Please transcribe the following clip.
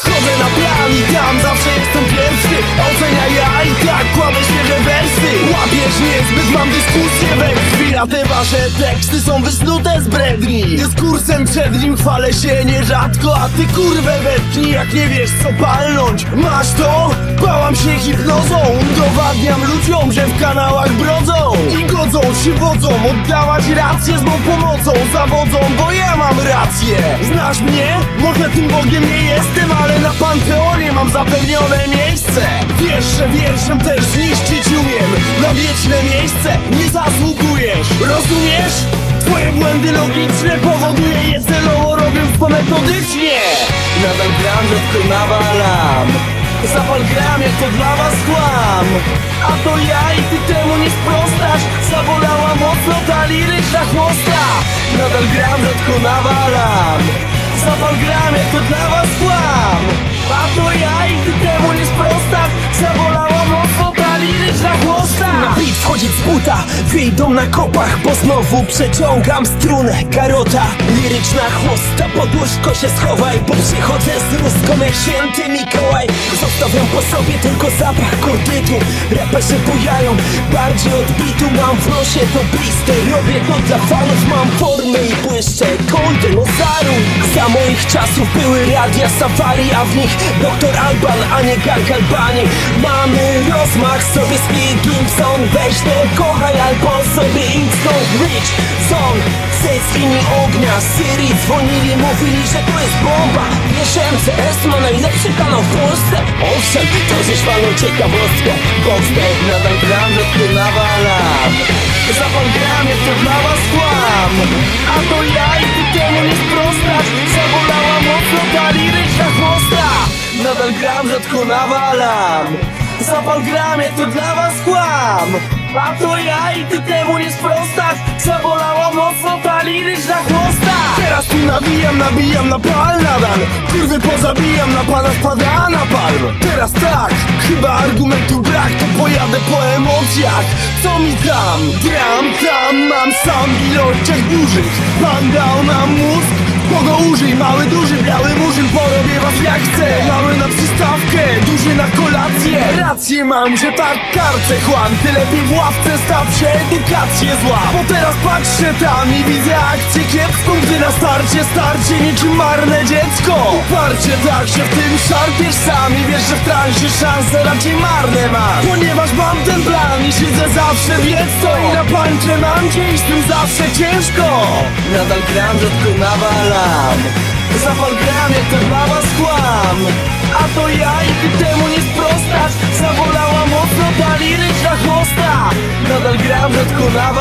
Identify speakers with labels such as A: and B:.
A: Wchodzę na plan i tam zawsze jestem pierwszy. Ocenia ja i tak kładę świeże wersy. Łapiesz niezbyt, mam dyskusję we krwi. A te wasze teksty są wysnute z bredni. Dyskursem przed nim chwalę się nierzadko. A ty kurwę wetnij, jak nie wiesz co palnąć. Masz to? Się hipnozą Udowadniam ludziom, że w kanałach brodzą. I godzą się wodzą Oddawać rację z mą pomocą Zawodzą, bo ja mam rację. Znasz mnie? Może tym Bogiem nie jestem Ale na Panteonie mam zapewnione miejsce. Wiesz, że wierszem też zniszczyć umiem. Na wieczne miejsce nie zasługujesz. Rozumiesz? Twoje błędy logiczne powoduje je celowo robiąc to metodycznie. Nadal gram, rzadko nawalam Zapal gram, jak to dla was kłam. A to ja i ty temu nie sprostasz. Zabolała mocno ta liryczna chłosta Nadal gram, rzadko nawalam. Zapal gram, jak to dla was kłam. A to ja i ty temu nie sprostasz
B: wyjdą na kopach Bo znowu przeciągam strunę. Karota, liryczna chłosta Pod łóżko się schowaj, bo przychodzę z ruską jak święty Mikołaj. Zostawiam po sobie tylko zapach kordytu Raperzy bujają, bardziej od bitu Mam w nosie to blister, robię to dla fanów moich czasów były radia safari A w nich doktor Alban, a nie Gang Albanii Mamy rozmach sobie z Gibson Weź to kochaj albo sobie idź Rich Zone z linii ognia Syrii dzwonili, mówili, że to jest bomba. Wiesz, MCS ma najlepszy kanał w Polsce. Owszem, to ze szwaną ciekawostkę Boxback
A: Nadal gram, Zapal gram, jak to dla was kłam. A to ja Nadal gram, rzadko nawalam. Zapal gram, jak to dla was kłam. A to ja i ty temu nie sprostasz. Zabolała mocno ta liryczna chłosta Teraz tu nabijam, nabijam na pal nadal Kurwy pozabijam, na pana spada na palm. Teraz tak, chyba argumentu brak To pojadę po emocjach. Co mi tam? Gram tam, mam sam ilościach dużych. Pan dał nam Kogo użyj, mały, duży, biały murzyn Porobię was jak chcę. Mały na przystawkę, duży na kolację. Rację mam, że tak karcę chłam. Ty lepiej w ławce staw się, edukację zła Bo teraz patrzę tam i widzę akcję kiepską Gdy na starcie starcie niczym marne dziecko. Uparcie tak się w tym szarpiesz sam I wiesz, że w transie szanse raczej marne masz. Ponieważ mam ten plan i siedzę zawsze wiedz co I na pańcze mam z tym zawsze ciężko. Nadal gram, rzadko nawalam Gram, jak to dla was kłam. A to ja i ty temu nie sprostasz. Zabolała mocno ta liryczna chłosta. Nadal gram, rzadko nawalam